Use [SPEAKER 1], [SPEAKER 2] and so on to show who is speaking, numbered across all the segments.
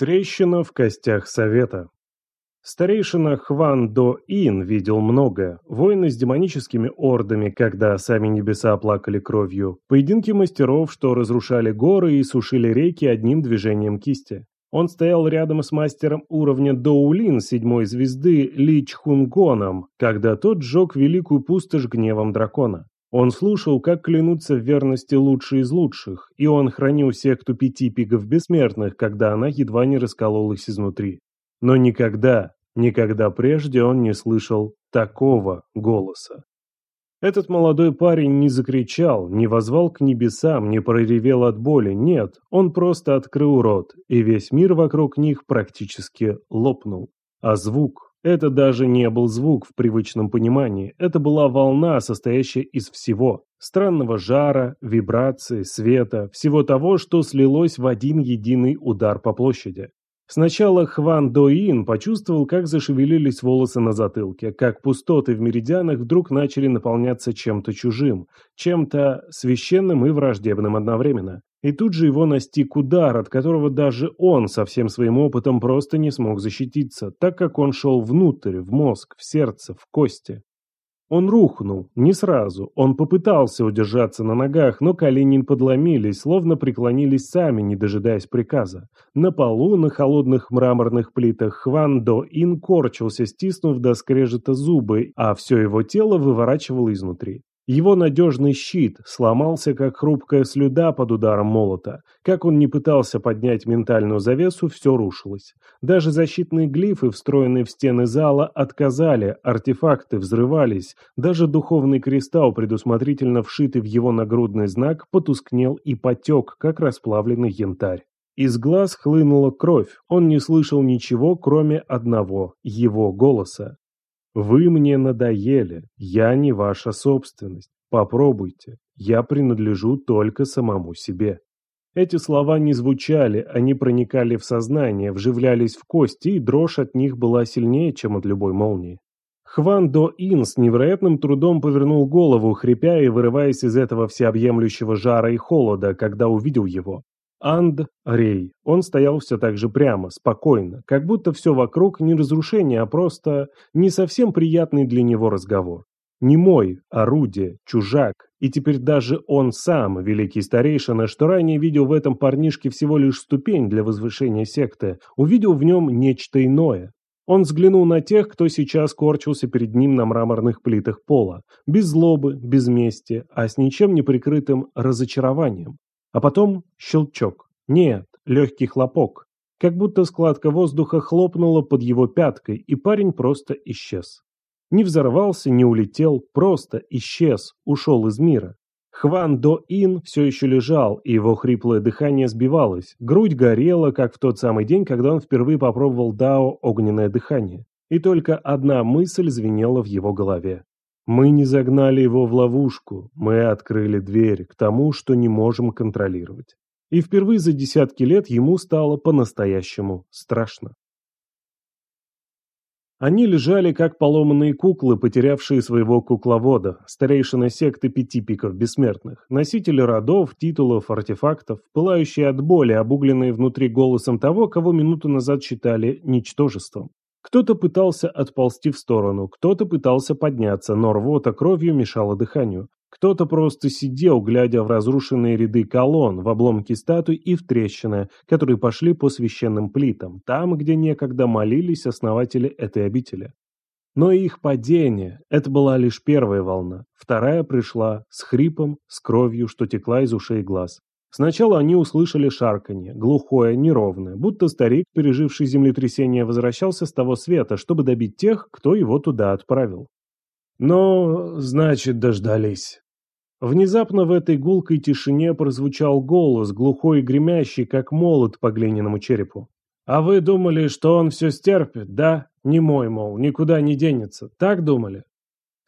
[SPEAKER 1] Трещина в костях совета. Старейшина Хван До Ин видел многое. Войны с демоническими ордами, когда сами небеса оплакали кровью. Поединки мастеров, что разрушали горы и сушили реки одним движением кисти. Он стоял рядом с мастером уровня Доулин седьмой звезды Ли Чхунгоном, когда тот сжег великую пустошь гневом дракона. Он слушал, как клянутся в верности лучшие из лучших, и он хранил секту пяти пиков бессмертных, когда она едва не раскололась изнутри. Но никогда, никогда прежде он не слышал такого голоса. Этот молодой парень не закричал, не возвал к небесам, не проревел от боли, нет, он просто открыл рот, и весь мир вокруг них практически лопнул. А звук, это даже не был звук в привычном понимании, это была волна, состоящая из всего. Странного жара, вибрации, света, всего того, что слилось в один единый удар по площади. Сначала Хван Доин почувствовал, как зашевелились волосы на затылке, как пустоты в меридианах вдруг начали наполняться чем-то чужим, чем-то священным и враждебным одновременно. И тут же его настиг удар, от которого даже он со всем своим опытом просто не смог защититься, так как он шел внутрь, в мозг, в сердце, в кости. Он рухнул, не сразу, он попытался удержаться на ногах, но колени подломились, словно преклонились сами, не дожидаясь приказа. На полу, на холодных мраморных плитах Хван До Ин корчился, стиснув до скрежета зубы, а все его тело выворачивало изнутри. Его надежный щит сломался, как хрупкая слюда под ударом молота. Как он не пытался поднять ментальную завесу, все рушилось. Даже защитные глифы, встроенные в стены зала, отказали, артефакты взрывались. Даже духовный кристалл, предусмотрительно вшитый в его нагрудный знак, потускнел и потек, как расплавленный янтарь. Из глаз хлынула кровь, он не слышал ничего, кроме одного – его голоса. Вы мне надоели, я не ваша собственность. Попробуйте, я принадлежу только самому себе. Эти слова не звучали, они проникали в сознание, вживлялись в кости, и дрожь от них была сильнее, чем от любой молнии. Хван До Ин с невероятным трудом повернул голову, хрипя и вырываясь из этого всеобъемлющего жара и холода, когда увидел его. Анд Рей. Он стоял все так же прямо, спокойно, как будто все вокруг не разрушение, а просто не совсем приятный для него разговор. Не мой, орудие, чужак, и теперь даже он сам, великий старейшина, что ранее видел в этом парнишке всего лишь ступень для возвышения секты, увидел в нем нечто иное. Он взглянул на тех, кто сейчас корчился перед ним на мраморных плитах пола, без злобы, без мести, а с ничем не прикрытым разочарованием. А потом щелчок. Нет, легкий хлопок. Как будто складка воздуха хлопнула под его пяткой, и парень просто исчез. Не взорвался, не улетел, просто исчез, ушел из мира. Хван До Ин все еще лежал, и его хриплое дыхание сбивалось. Грудь горела, как в тот самый день, когда он впервые попробовал Дао огненное дыхание. И только одна мысль звенела в его голове. Мы не загнали его в ловушку, мы открыли дверь к тому, что не можем контролировать. И впервые за десятки лет ему стало по-настоящему страшно. Они лежали как поломанные куклы, потерявшие своего кукловода, старейшины секты пяти пиков бессмертных, носители родов, титулов, артефактов, пылающие от боли, обугленные внутри голосом того, кого минуту назад считали ничтожеством. Кто-то пытался отползти в сторону, кто-то пытался подняться, но рвота кровью мешала дыханию. Кто-то просто сидел, глядя в разрушенные ряды колонн, в обломки статуй и в трещины, которые пошли по священным плитам, там, где некогда молились основатели этой обители. Но их падение – это была лишь первая волна, вторая пришла с хрипом, с кровью, что текла из ушей глаз. Сначала они услышали шарканье, глухое, неровное, будто старик, переживший землетрясение, возвращался с того света, чтобы добить тех, кто его туда отправил. Но, значит, дождались. Внезапно в этой гулкой тишине прозвучал голос, глухой и гремящий, как молот по глиняному черепу. «А вы думали, что он все стерпит, да? Не мой, мол, никуда не денется. Так думали?»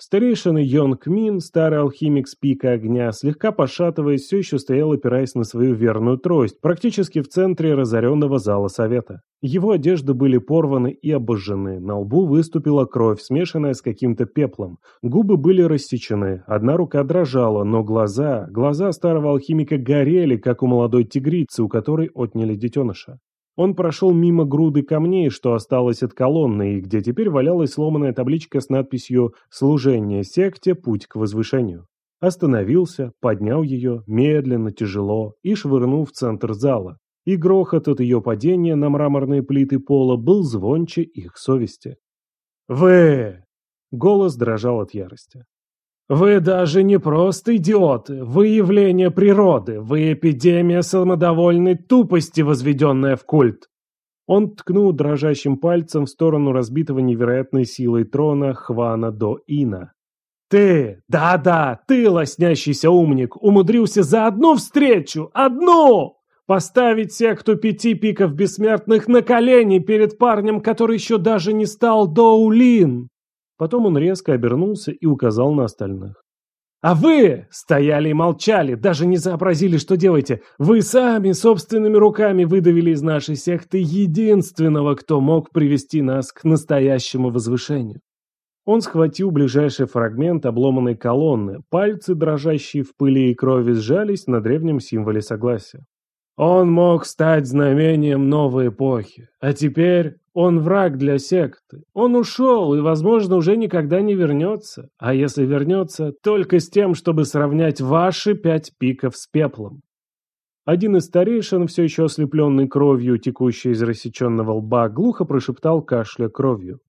[SPEAKER 1] Старейшина Йонг Мин, старый алхимик с пика огня, слегка пошатываясь, все еще стоял, опираясь на свою верную трость, практически в центре разоренного зала совета. Его одежды были порваны и обожжены, на лбу выступила кровь, смешанная с каким-то пеплом. Губы были рассечены, одна рука дрожала, но глаза, глаза старого алхимика горели, как у молодой тигрицы, у которой отняли детеныша. Он прошел мимо груды камней, что осталось от колонны, и где теперь валялась сломанная табличка с надписью «Служение секте. Путь к возвышению». Остановился, поднял ее, медленно, тяжело, и швырнул в центр зала. И грохот от ее падения на мраморные плиты пола был звонче их совести. «Вы!» — голос дрожал от ярости. «Вы даже не просто идиоты, вы явление природы, вы эпидемия самодовольной тупости, возведенная в культ!» Он ткнул дрожащим пальцем в сторону разбитого невероятной силой трона Хвана до Ина. «Ты, да-да, ты, лоснящийся умник, умудрился за одну встречу, одну, поставить секту пяти пиков бессмертных на колени перед парнем, который еще даже не стал Доулин!» Потом он резко обернулся и указал на остальных. «А вы стояли и молчали, даже не сообразили, что делаете. Вы сами собственными руками выдавили из нашей секты единственного, кто мог привести нас к настоящему возвышению». Он схватил ближайший фрагмент обломанной колонны, пальцы, дрожащие в пыли и крови, сжались на древнем символе согласия. Он мог стать знамением новой эпохи, а теперь он враг для секты. Он ушел и, возможно, уже никогда не вернется. А если вернется, только с тем, чтобы сравнять ваши пять пиков с пеплом. Один из старейшин, все еще ослепленный кровью, текущей из рассеченного лба, глухо прошептал кашля кровью.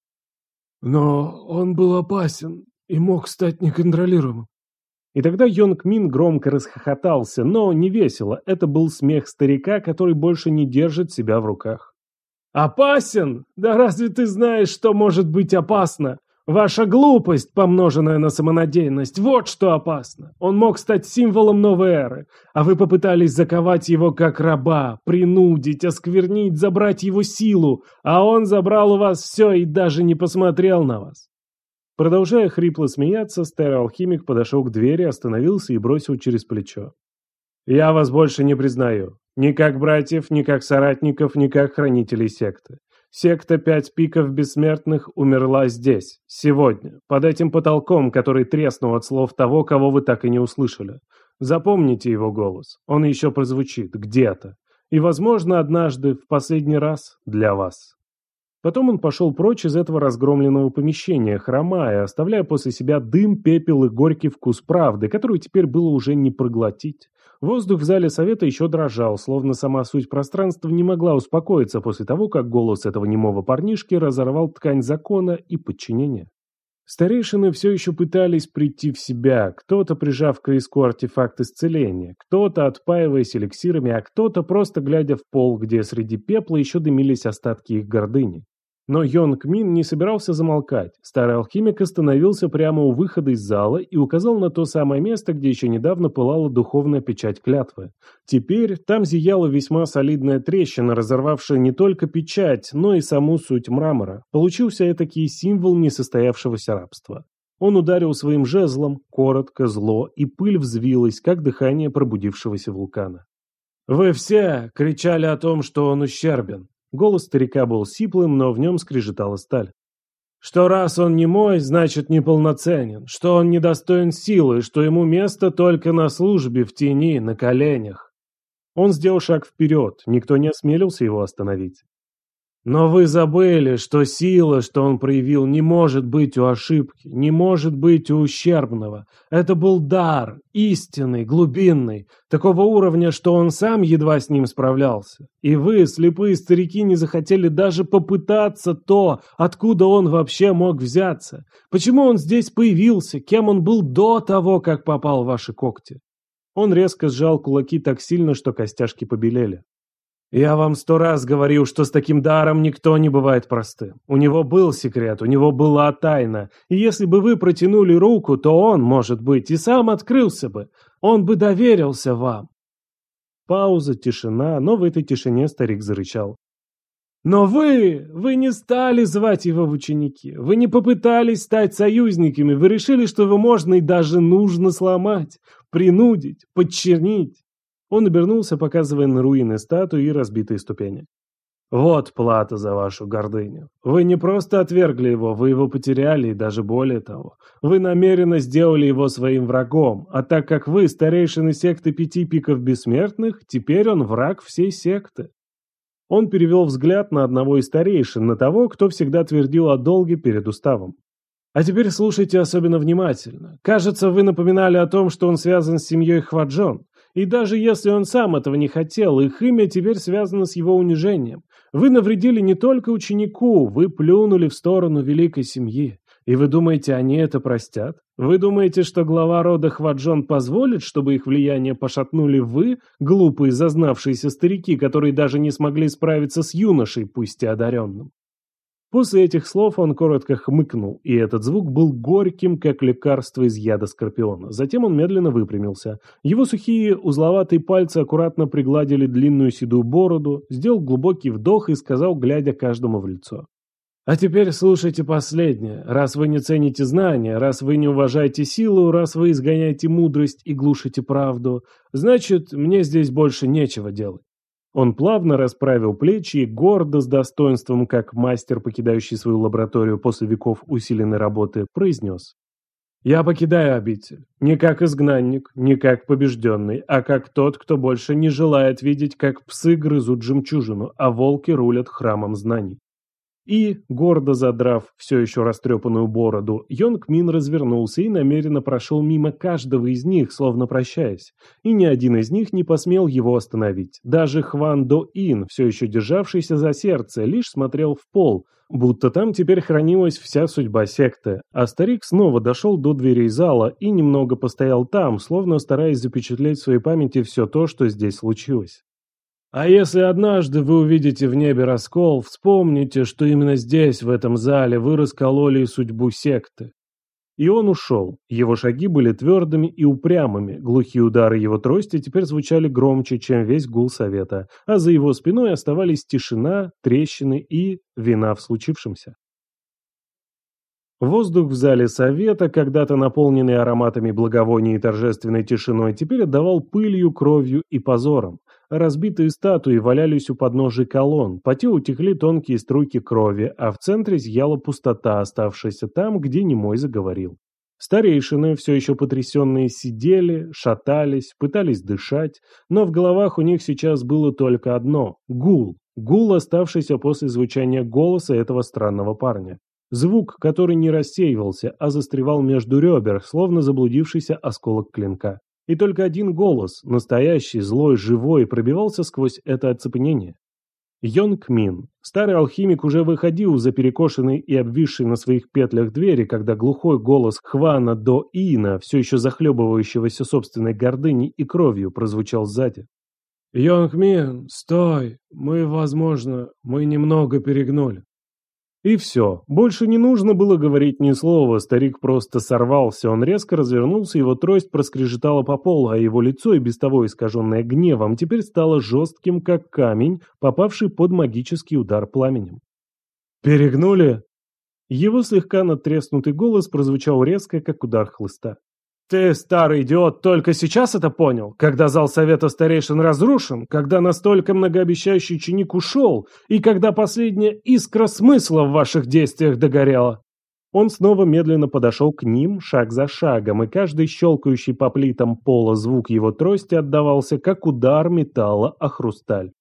[SPEAKER 1] «Но он был опасен и мог стать неконтролируемым. И тогда Йонг Мин громко расхохотался, но не весело. Это был смех старика, который больше не держит себя в руках. «Опасен? Да разве ты знаешь, что может быть опасно? Ваша глупость, помноженная на самонадеянность, вот что опасно. Он мог стать символом новой эры, а вы попытались заковать его как раба, принудить, осквернить, забрать его силу, а он забрал у вас все и даже не посмотрел на вас. Продолжая хрипло смеяться, старый алхимик подошел к двери, остановился и бросил через плечо. «Я вас больше не признаю. Ни как братьев, ни как соратников, ни как хранителей секты. Секта Пять Пиков Бессмертных умерла здесь, сегодня, под этим потолком, который треснул от слов того, кого вы так и не услышали. Запомните его голос, он еще прозвучит где-то. И, возможно, однажды, в последний раз, для вас. Потом он пошел прочь из этого разгромленного помещения, хромая, оставляя после себя дым, пепел и горький вкус правды, которую теперь было уже не проглотить. Воздух в зале совета еще дрожал, словно сама суть пространства не могла успокоиться после того, как голос этого немого парнишки разорвал ткань закона и подчинения. Старейшины все еще пытались прийти в себя, кто-то прижав к риску артефакт исцеления, кто-то отпаиваясь эликсирами, а кто-то просто глядя в пол, где среди пепла еще дымились остатки их гордыни. Но Йонг Мин не собирался замолкать. Старый алхимик остановился прямо у выхода из зала и указал на то самое место, где еще недавно пылала духовная печать клятвы. Теперь там зияла весьма солидная трещина, разорвавшая не только печать, но и саму суть мрамора. Получился этакий символ несостоявшегося рабства. Он ударил своим жезлом, коротко, зло, и пыль взвилась, как дыхание пробудившегося вулкана. «Вы все кричали о том, что он ущербен. Голос старика был сиплым, но в нем скрежетала сталь. Что раз он не мой, значит неполноценен, что он недостоин силы, что ему место только на службе, в тени, на коленях. Он сделал шаг вперед, никто не осмелился его остановить. Но вы забыли, что сила, что он проявил, не может быть у ошибки, не может быть у ущербного. Это был дар, истинный, глубинный, такого уровня, что он сам едва с ним справлялся. И вы, слепые старики, не захотели даже попытаться то, откуда он вообще мог взяться. Почему он здесь появился, кем он был до того, как попал в ваши когти? Он резко сжал кулаки так сильно, что костяшки побелели. Я вам сто раз говорил, что с таким даром никто не бывает простым. У него был секрет, у него была тайна. И если бы вы протянули руку, то он, может быть, и сам открылся бы. Он бы доверился вам. Пауза, тишина, но в этой тишине старик зарычал. Но вы, вы не стали звать его в ученики, вы не попытались стать союзниками, вы решили, что его можно и даже нужно сломать, принудить, подчернить. Он обернулся, показывая на руины статуи и разбитые ступени. «Вот плата за вашу гордыню. Вы не просто отвергли его, вы его потеряли, и даже более того. Вы намеренно сделали его своим врагом, а так как вы старейшины секты пяти пиков бессмертных, теперь он враг всей секты. Он перевел взгляд на одного из старейшин, на того, кто всегда твердил о долге перед уставом. А теперь слушайте особенно внимательно. Кажется, вы напоминали о том, что он связан с семьей Хваджон. И даже если он сам этого не хотел, их имя теперь связано с его унижением. Вы навредили не только ученику, вы плюнули в сторону великой семьи. И вы думаете, они это простят? Вы думаете, что глава рода Хваджон позволит, чтобы их влияние пошатнули вы, глупые зазнавшиеся старики, которые даже не смогли справиться с юношей, пусть и одаренным? После этих слов он коротко хмыкнул, и этот звук был горьким, как лекарство из яда скорпиона. Затем он медленно выпрямился. Его сухие узловатые пальцы аккуратно пригладили длинную седую бороду, сделал глубокий вдох и сказал, глядя каждому в лицо. А теперь слушайте последнее. Раз вы не цените знания, раз вы не уважаете силу, раз вы изгоняете мудрость и глушите правду, значит, мне здесь больше нечего делать. Он плавно расправил плечи и гордо, с достоинством, как мастер, покидающий свою лабораторию после веков усиленной работы, произнес. «Я покидаю обитель. Не как изгнанник, не как побежденный, а как тот, кто больше не желает видеть, как псы грызут жемчужину, а волки рулят храмом знаний. И, гордо задрав все еще растрепанную бороду, Йонг Мин развернулся и намеренно прошел мимо каждого из них, словно прощаясь. И ни один из них не посмел его остановить. Даже Хван До Ин, все еще державшийся за сердце, лишь смотрел в пол, будто там теперь хранилась вся судьба секты. А старик снова дошел до дверей зала и немного постоял там, словно стараясь запечатлеть в своей памяти все то, что здесь случилось. А если однажды вы увидите в небе раскол, вспомните, что именно здесь, в этом зале, вы раскололи судьбу секты. И он ушел. Его шаги были твердыми и упрямыми, глухие удары его трости теперь звучали громче, чем весь гул совета, а за его спиной оставались тишина, трещины и вина в случившемся. Воздух в зале совета, когда-то наполненный ароматами благовоний и торжественной тишиной, теперь отдавал пылью, кровью и позором. Разбитые статуи валялись у подножия колонн, по те утекли тонкие струйки крови, а в центре зияла пустота, оставшаяся там, где немой заговорил. Старейшины, все еще потрясенные, сидели, шатались, пытались дышать, но в головах у них сейчас было только одно – гул. Гул, оставшийся после звучания голоса этого странного парня. Звук, который не рассеивался, а застревал между ребер, словно заблудившийся осколок клинка. И только один голос, настоящий, злой, живой, пробивался сквозь это оцепенение. Йонг Мин. Старый алхимик уже выходил за перекошенный и обвисший на своих петлях двери, когда глухой голос Хвана до Ина, все еще захлебывающегося собственной гордыней и кровью, прозвучал сзади. «Йонг Мин, стой! Мы, возможно, мы немного перегнули». И все. Больше не нужно было говорить ни слова, старик просто сорвался, он резко развернулся, его трость проскрежетала по полу, а его лицо, и без того искаженное гневом, теперь стало жестким, как камень, попавший под магический удар пламенем. «Перегнули?» Его слегка надтреснутый голос прозвучал резко, как удар хлыста. Ты, старый идиот, только сейчас это понял, когда зал совета старейшин разрушен, когда настолько многообещающий ученик ушел, и когда последняя искра смысла в ваших действиях догорела. Он снова медленно подошел к ним, шаг за шагом, и каждый щелкающий по плитам пола звук его трости отдавался, как удар металла о хрусталь.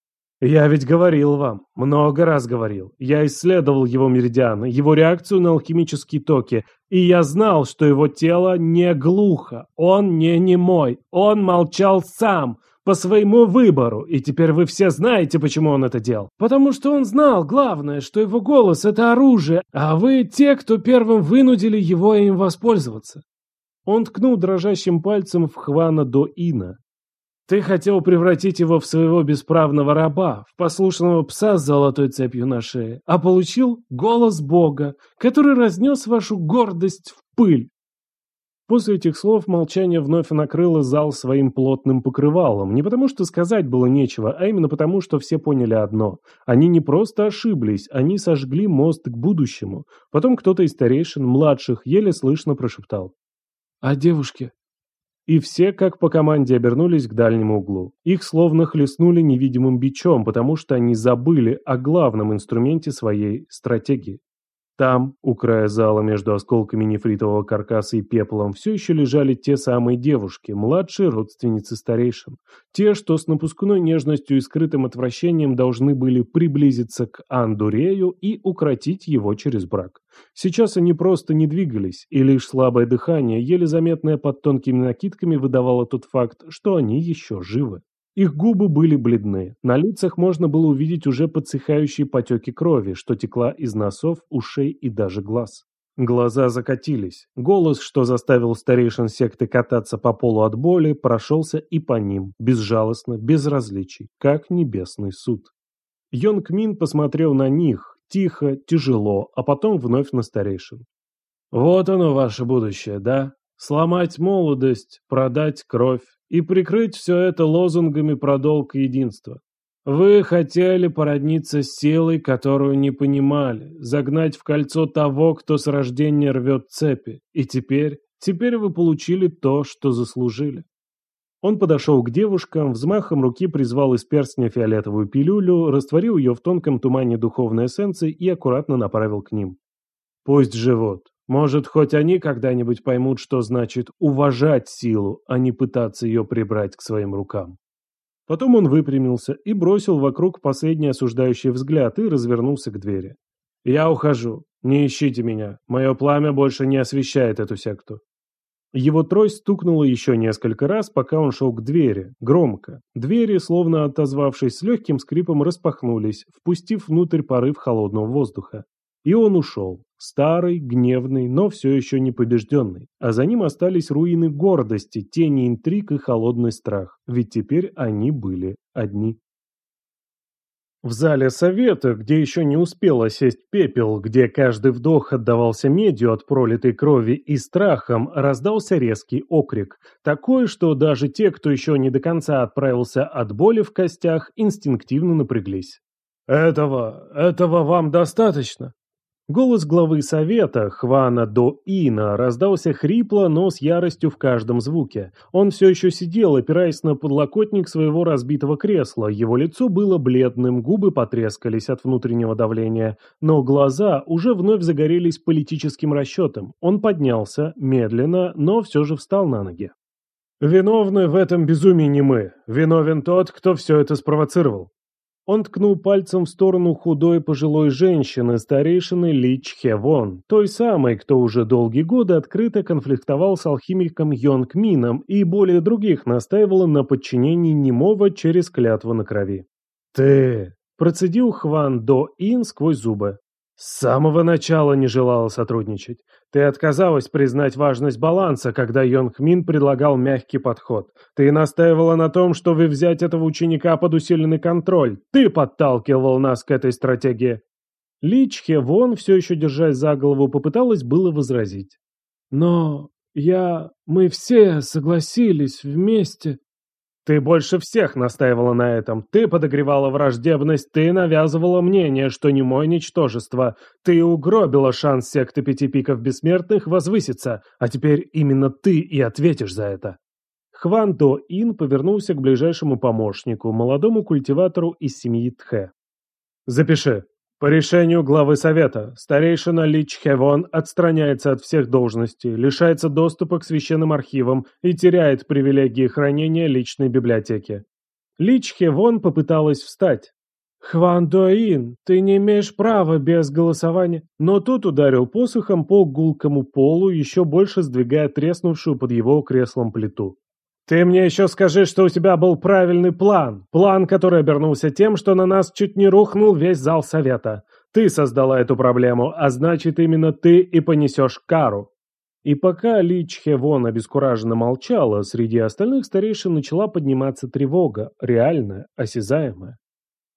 [SPEAKER 1] Я ведь говорил вам, много раз говорил. Я исследовал его меридианы, его реакцию на алхимические токи, и я знал, что его тело не глухо, он не немой, он молчал сам, по своему выбору, и теперь вы все знаете, почему он это делал. Потому что он знал, главное, что его голос — это оружие, а вы те, кто первым вынудили его им воспользоваться. Он ткнул дрожащим пальцем в Хвана до Ина. Ты хотел превратить его в своего бесправного раба, в послушного пса с золотой цепью на шее, а получил голос Бога, который разнес вашу гордость в пыль. После этих слов молчание вновь накрыло зал своим плотным покрывалом, не потому что сказать было нечего, а именно потому, что все поняли одно. Они не просто ошиблись, они сожгли мост к будущему. Потом кто-то из старейшин, младших, еле слышно прошептал. «А девушке?» И все, как по команде, обернулись к дальнему углу. Их словно хлестнули невидимым бичом, потому что они забыли о главном инструменте своей стратегии. Там, у края зала между осколками нефритового каркаса и пеплом, все еще лежали те самые девушки, младшие родственницы старейшин. Те, что с напускной нежностью и скрытым отвращением должны были приблизиться к Андурею и укротить его через брак. Сейчас они просто не двигались, и лишь слабое дыхание, еле заметное под тонкими накидками, выдавало тот факт, что они еще живы. Их губы были бледны, на лицах можно было увидеть уже подсыхающие потеки крови, что текла из носов, ушей и даже глаз. Глаза закатились. Голос, что заставил старейшин секты кататься по полу от боли, прошелся и по ним, безжалостно, без различий, как небесный суд. Йонг Мин посмотрел на них, тихо, тяжело, а потом вновь на старейшин. «Вот оно, ваше будущее, да? Сломать молодость, продать кровь, и прикрыть все это лозунгами про долг и. Вы хотели породниться с силой, которую не понимали, загнать в кольцо того, кто с рождения рвет цепи. И теперь, теперь вы получили то, что заслужили. Он подошел к девушкам, взмахом руки призвал из перстня фиолетовую пилюлю, растворил ее в тонком тумане духовной эссенции и аккуратно направил к ним. Пусть живут. Может, хоть они когда-нибудь поймут, что значит уважать силу, а не пытаться ее прибрать к своим рукам. Потом он выпрямился и бросил вокруг последний осуждающий взгляд и развернулся к двери. «Я ухожу. Не ищите меня. Мое пламя больше не освещает эту секту». Его трость стукнула еще несколько раз, пока он шел к двери, громко. Двери, словно отозвавшись с легким скрипом, распахнулись, впустив внутрь порыв холодного воздуха. И он ушел, старый, гневный, но все еще не побежденный. А за ним остались руины гордости, тени интриг и холодный страх, ведь теперь они были одни. В зале совета, где еще не успел осесть пепел, где каждый вдох отдавался медью от пролитой крови и страхом, раздался резкий окрик. Такой, что даже те, кто еще не до конца отправился от боли в костях, инстинктивно напряглись. «Этого, этого вам достаточно?» Голос главы совета, Хвана До Ина, раздался хрипло, но с яростью в каждом звуке. Он все еще сидел, опираясь на подлокотник своего разбитого кресла. Его лицо было бледным, губы потрескались от внутреннего давления, но глаза уже вновь загорелись политическим расчетом. Он поднялся, медленно, но все же встал на ноги. «Виновны в этом безумии не мы. Виновен тот, кто все это спровоцировал. Он ткнул пальцем в сторону худой пожилой женщины, старейшины Ли Чхевон, той самой, кто уже долгие годы открыто конфликтовал с алхимиком Йонг Мином и более других настаивала на подчинении немого через клятву на крови. «Ты...» – процедил Хван До Ин сквозь зубы. С самого начала не желала сотрудничать. Ты отказалась признать важность баланса, когда Йонг Мин предлагал мягкий подход. Ты настаивала на том, что вы взять этого ученика под усиленный контроль. Ты подталкивал нас к этой стратегии. Ли Чхе Вон, все еще держась за голову, попыталась было возразить. Но я... мы все согласились вместе. Ты больше всех настаивала на этом. Ты подогревала враждебность, ты навязывала мнение, что не мой ничтожество. Ты угробила шанс секты пяти пиков бессмертных возвыситься, а теперь именно ты и ответишь за это. Хван До Ин повернулся к ближайшему помощнику, молодому культиватору из семьи Тхэ. «Запиши», по решению главы совета, старейшина Ли Чхевон отстраняется от всех должностей, лишается доступа к священным архивам и теряет привилегии хранения личной библиотеки. Ли Чхевон попыталась встать. «Хван Доин, ты не имеешь права без голосования». Но тут ударил посохом по гулкому полу, еще больше сдвигая треснувшую под его креслом плиту. «Ты мне еще скажи, что у тебя был правильный план. План, который обернулся тем, что на нас чуть не рухнул весь зал совета. Ты создала эту проблему, а значит, именно ты и понесешь кару». И пока Ли Чхевон обескураженно молчала, среди остальных старейшин начала подниматься тревога, реальная, осязаемая.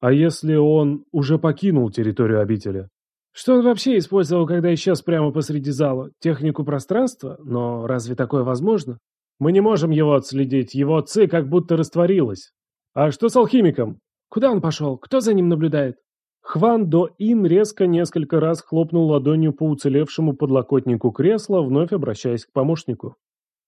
[SPEAKER 1] А если он уже покинул территорию обители? Что он вообще использовал, когда исчез прямо посреди зала? Технику пространства? Но разве такое возможно? Мы не можем его отследить, его ци как будто растворилась. А что с алхимиком? Куда он пошел? Кто за ним наблюдает? Хван До Ин резко несколько раз хлопнул ладонью по уцелевшему подлокотнику кресла, вновь обращаясь к помощнику.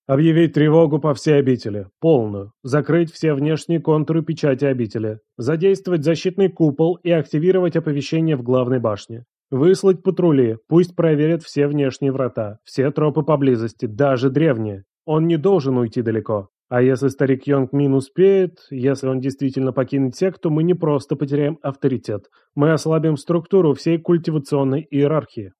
[SPEAKER 1] Объявить тревогу по всей обители. Полную. Закрыть все внешние контуры печати обители. Задействовать защитный купол и активировать оповещение в главной башне. Выслать патрули, пусть проверят все внешние врата, все тропы поблизости, даже древние. Он не должен уйти далеко. А если старик Йонг Мин успеет, если он действительно покинет секту, мы не просто потеряем авторитет, мы ослабим структуру всей культивационной иерархии.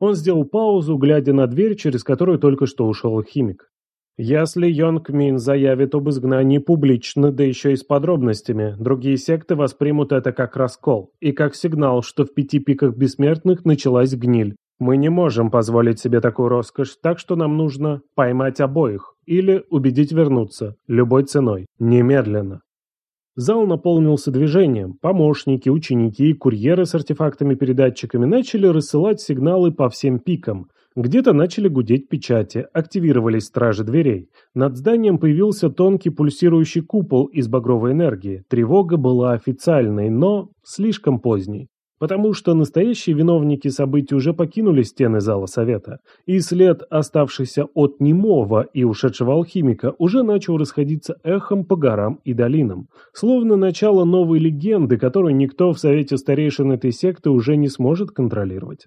[SPEAKER 1] Он сделал паузу, глядя на дверь, через которую только что ушел химик. Если Йонг Мин заявит об изгнании публично, да еще и с подробностями, другие секты воспримут это как раскол и как сигнал, что в пяти пиках бессмертных началась гниль. Мы не можем позволить себе такую роскошь, так что нам нужно поймать обоих или убедить вернуться, любой ценой, немедленно. Зал наполнился движением. Помощники, ученики и курьеры с артефактами-передатчиками начали рассылать сигналы по всем пикам. Где-то начали гудеть печати, активировались стражи дверей. Над зданием появился тонкий пульсирующий купол из багровой энергии. Тревога была официальной, но слишком поздней потому что настоящие виновники событий уже покинули стены зала совета, и след, оставшийся от немого и ушедшего алхимика, уже начал расходиться эхом по горам и долинам, словно начало новой легенды, которую никто в совете старейшин этой секты уже не сможет контролировать.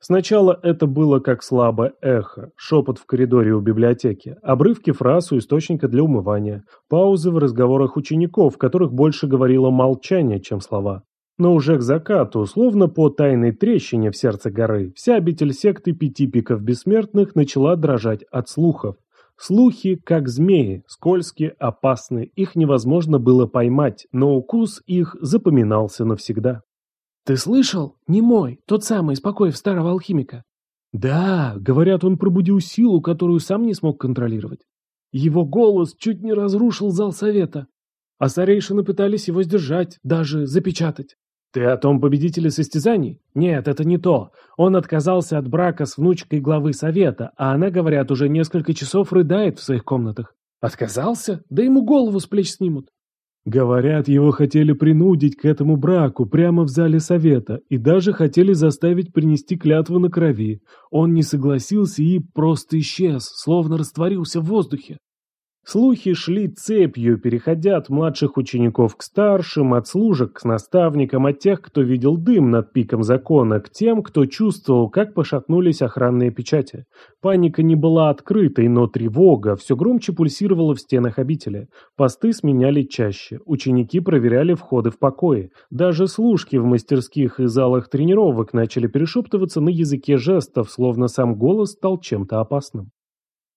[SPEAKER 1] Сначала это было как слабое эхо, шепот в коридоре у библиотеки, обрывки фраз у источника для умывания, паузы в разговорах учеников, в которых больше говорило молчание, чем слова. Но уже к закату, словно по тайной трещине в сердце горы, вся обитель секты пяти пиков бессмертных начала дрожать от слухов. Слухи, как змеи, скользкие, опасны, их невозможно было поймать, но укус их запоминался навсегда.
[SPEAKER 2] «Ты слышал? Не мой, тот самый, из покоев старого алхимика».
[SPEAKER 1] «Да, говорят, он пробудил силу, которую сам не смог контролировать. Его голос чуть не разрушил зал совета, а старейшины пытались его сдержать, даже запечатать. «Ты о том победителе состязаний? Нет, это не то. Он отказался от брака с внучкой главы совета, а она, говорят, уже несколько часов рыдает в своих комнатах. Отказался? Да ему голову с плеч снимут». Говорят, его хотели принудить к этому браку прямо в зале совета и даже хотели заставить принести клятву на крови. Он не согласился и просто исчез, словно растворился в воздухе. Слухи шли цепью, переходя от младших учеников к старшим, от служек к наставникам, от тех, кто видел дым над пиком закона, к тем, кто чувствовал, как пошатнулись охранные печати. Паника не была открытой, но тревога все громче пульсировала в стенах обители. Посты сменяли чаще, ученики проверяли входы в покои. Даже служки в мастерских и залах тренировок начали перешептываться на языке жестов, словно сам голос стал чем-то опасным.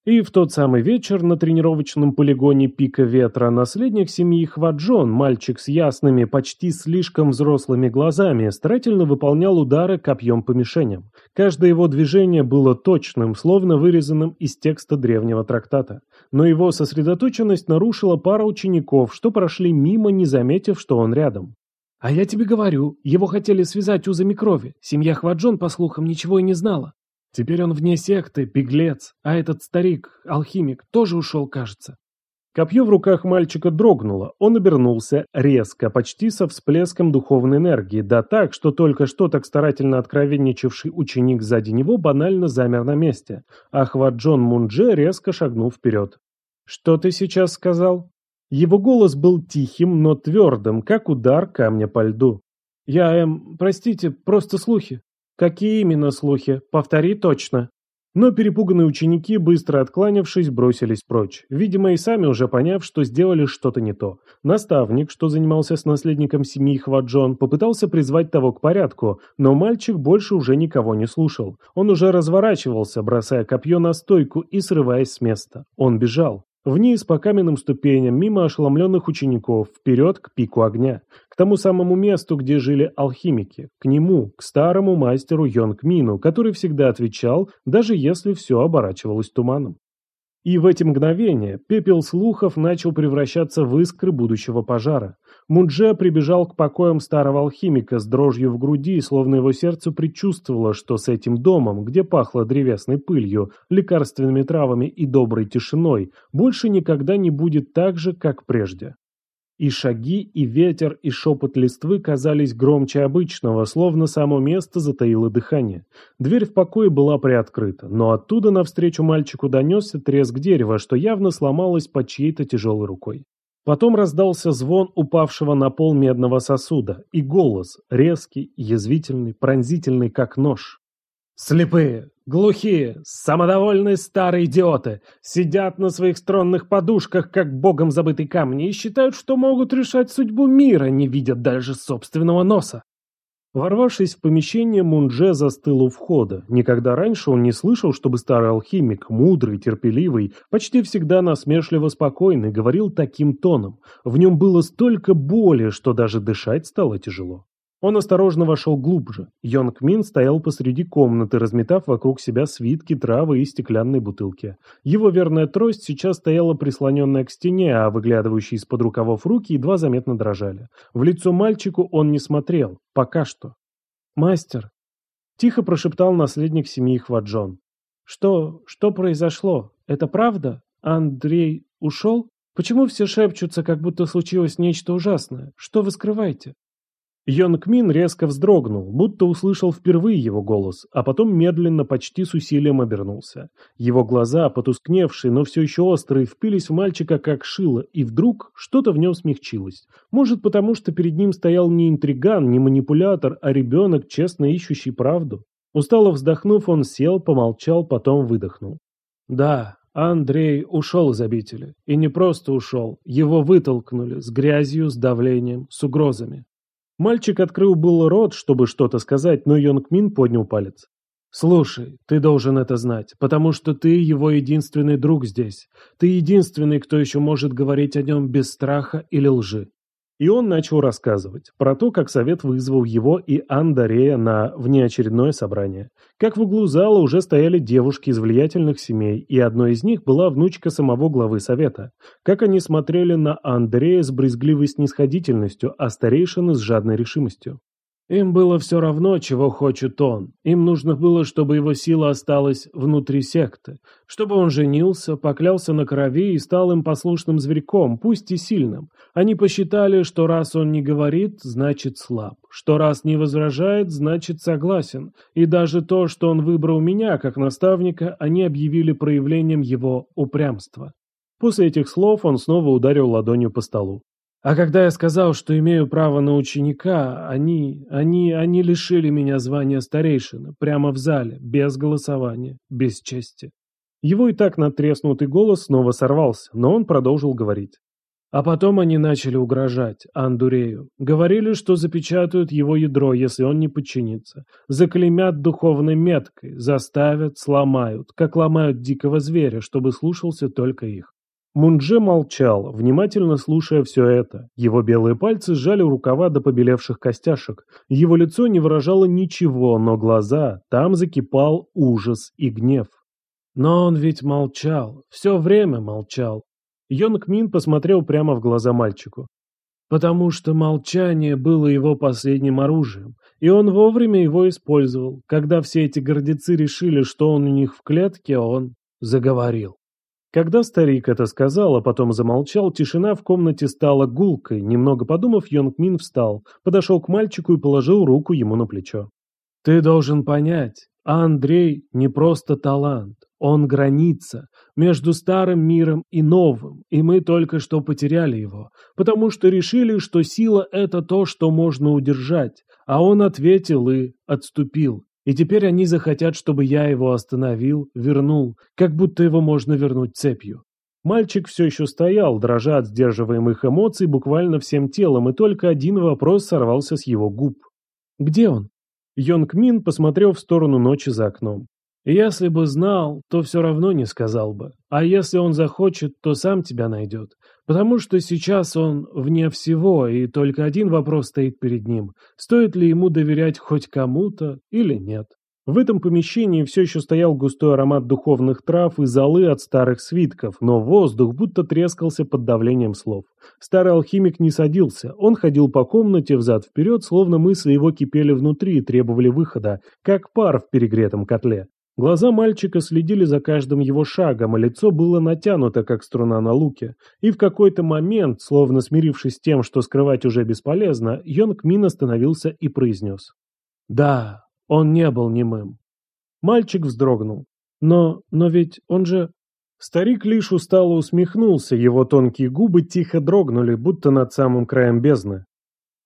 [SPEAKER 1] И в тот самый вечер на тренировочном полигоне Пика Ветра наследник семьи Хваджон, мальчик с ясными, почти слишком взрослыми глазами, старательно выполнял удары копьем по мишеням. Каждое его движение было точным, словно вырезанным из текста древнего трактата. Но его сосредоточенность нарушила пара учеников, что прошли мимо, не заметив, что он рядом.
[SPEAKER 2] «А я тебе говорю, его хотели связать узами крови. Семья Хваджон, по слухам, ничего и не знала. Теперь он вне секты, беглец, а этот старик, алхимик, тоже ушел, кажется.
[SPEAKER 1] Копье в руках мальчика дрогнуло, он обернулся резко, почти со всплеском духовной энергии, да так, что только что так старательно откровенничавший ученик сзади него банально замер на месте, а Хваджон Мундже резко шагнул вперед. «Что ты сейчас сказал?» Его голос был тихим, но твердым, как удар камня по льду.
[SPEAKER 2] «Я, эм, простите, просто слухи».
[SPEAKER 1] «Какие именно слухи? Повтори точно». Но перепуганные ученики, быстро откланявшись, бросились прочь, видимо, и сами уже поняв, что сделали что-то не то. Наставник, что занимался с наследником семьи Хваджон, попытался призвать того к порядку, но мальчик больше уже никого не слушал. Он уже разворачивался, бросая копье на стойку и срываясь с места. Он бежал. Вниз по каменным ступеням, мимо ошеломленных учеников, вперед к пику огня. К тому самому месту, где жили алхимики. К нему, к старому мастеру Йонг Мину, который всегда отвечал, даже если все оборачивалось туманом. И в эти мгновения пепел слухов начал превращаться в искры будущего пожара. Мудже прибежал к покоям старого алхимика с дрожью в груди, словно его сердце предчувствовало, что с этим домом, где пахло древесной пылью, лекарственными травами и доброй тишиной, больше никогда не будет так же, как прежде. И шаги, и ветер, и шепот листвы казались громче обычного, словно само место затаило дыхание. Дверь в покое была приоткрыта, но оттуда навстречу мальчику донесся треск дерева, что явно сломалось под чьей-то тяжелой рукой. Потом раздался звон упавшего на пол медного сосуда и голос, резкий, язвительный, пронзительный, как нож. Слепые, глухие, самодовольные старые идиоты сидят на своих стронных подушках, как богом забытые камни, и считают, что могут решать судьбу мира, не видят даже собственного носа. Ворвавшись в помещение, Мундже застыл у входа. Никогда раньше он не слышал, чтобы старый алхимик, мудрый, терпеливый, почти всегда насмешливо спокойный, говорил таким тоном. В нем было столько боли, что даже дышать стало тяжело. Он осторожно вошел глубже. Йонг Мин стоял посреди комнаты, разметав вокруг себя свитки, травы и стеклянные бутылки. Его верная трость сейчас стояла прислоненная к стене, а выглядывающие из-под рукавов руки едва заметно дрожали. В лицо мальчику он не смотрел. Пока что. «Мастер!» — тихо прошептал наследник семьи Хваджон. «Что... что произошло? Это правда? Андрей ушел? Почему все шепчутся, как будто случилось нечто ужасное? Что вы скрываете?»
[SPEAKER 2] Йонг Мин резко вздрогнул, будто услышал впервые его голос, а потом медленно, почти с усилием обернулся. Его глаза, потускневшие, но все еще острые, впились в мальчика как шило, и вдруг что-то в нем смягчилось. Может, потому что перед ним стоял не интриган, не манипулятор, а ребенок, честно ищущий правду. Устало вздохнув, он сел, помолчал, потом выдохнул. «Да, Андрей ушел из обители. И не просто ушел, его вытолкнули с грязью, с давлением, с угрозами. Мальчик открыл был рот, чтобы что-то сказать, но Йонг Мин поднял палец. «Слушай, ты должен это знать, потому что ты его единственный друг здесь. Ты единственный, кто еще может говорить о нем без страха или лжи. И он начал рассказывать про то, как совет вызвал его и Андарея на внеочередное собрание. Как в углу зала уже стояли девушки из влиятельных семей, и одной из них была внучка самого главы совета. Как они смотрели на Андрея с брезгливой снисходительностью, а старейшины с жадной решимостью. Им было все равно, чего хочет он. Им нужно было, чтобы его сила осталась внутри секты, чтобы он женился, поклялся на крови и стал им послушным зверьком, пусть и сильным. Они посчитали, что раз он не говорит, значит слаб, что раз не возражает, значит согласен. И даже то, что он выбрал меня как наставника, они объявили проявлением его упрямства. После этих слов он снова ударил ладонью по столу. А когда я сказал, что имею право на ученика, они, они, они лишили меня звания старейшины, прямо в зале, без голосования, без чести. Его и так натреснутый голос снова сорвался, но он продолжил говорить. А потом они начали угрожать Андурею. Говорили, что запечатают его ядро, если он не подчинится. Заклеймят духовной меткой, заставят, сломают, как ломают дикого зверя, чтобы слушался только их. Мундже молчал, внимательно слушая все это. Его белые пальцы сжали рукава до побелевших костяшек. Его лицо не выражало ничего, но глаза, там закипал ужас и гнев. Но он ведь молчал, все время молчал. Йонг Мин посмотрел прямо в глаза мальчику. Потому что молчание было его последним оружием, и он вовремя его использовал. Когда все эти гордецы решили, что он у них в клетке, он заговорил. Когда старик это сказал, а потом замолчал, тишина в комнате стала гулкой. Немного подумав, Йонг Мин встал, подошел к мальчику и положил руку ему на плечо. «Ты должен понять, Андрей не просто талант, он граница между старым миром и новым, и мы только что потеряли его, потому что решили, что сила – это то, что можно удержать, а он ответил и отступил. И теперь они захотят, чтобы я его остановил, вернул, как будто его можно вернуть цепью. Мальчик все еще стоял, дрожа от сдерживаемых эмоций буквально всем телом, и только один вопрос сорвался с его губ. «Где он?» Йонг Мин посмотрел в сторону ночи за окном. Если бы знал, то все равно не сказал бы. А если он захочет, то сам тебя найдет. Потому что сейчас он вне всего, и только один вопрос стоит перед ним. Стоит ли ему доверять хоть кому-то или нет? В этом помещении все еще стоял густой аромат духовных трав и золы от старых свитков, но воздух будто трескался под давлением слов. Старый алхимик не садился, он ходил по комнате взад-вперед, словно мысли его кипели внутри и требовали выхода, как пар в перегретом котле. Глаза мальчика следили за каждым его шагом, а лицо было натянуто, как струна на луке. И в какой-то момент, словно смирившись с тем, что скрывать уже бесполезно, Йонг Мин остановился и произнес. «Да, он не был немым». Мальчик вздрогнул. «Но, но ведь он же...» Старик лишь устало усмехнулся, его тонкие губы тихо дрогнули, будто над самым краем бездны.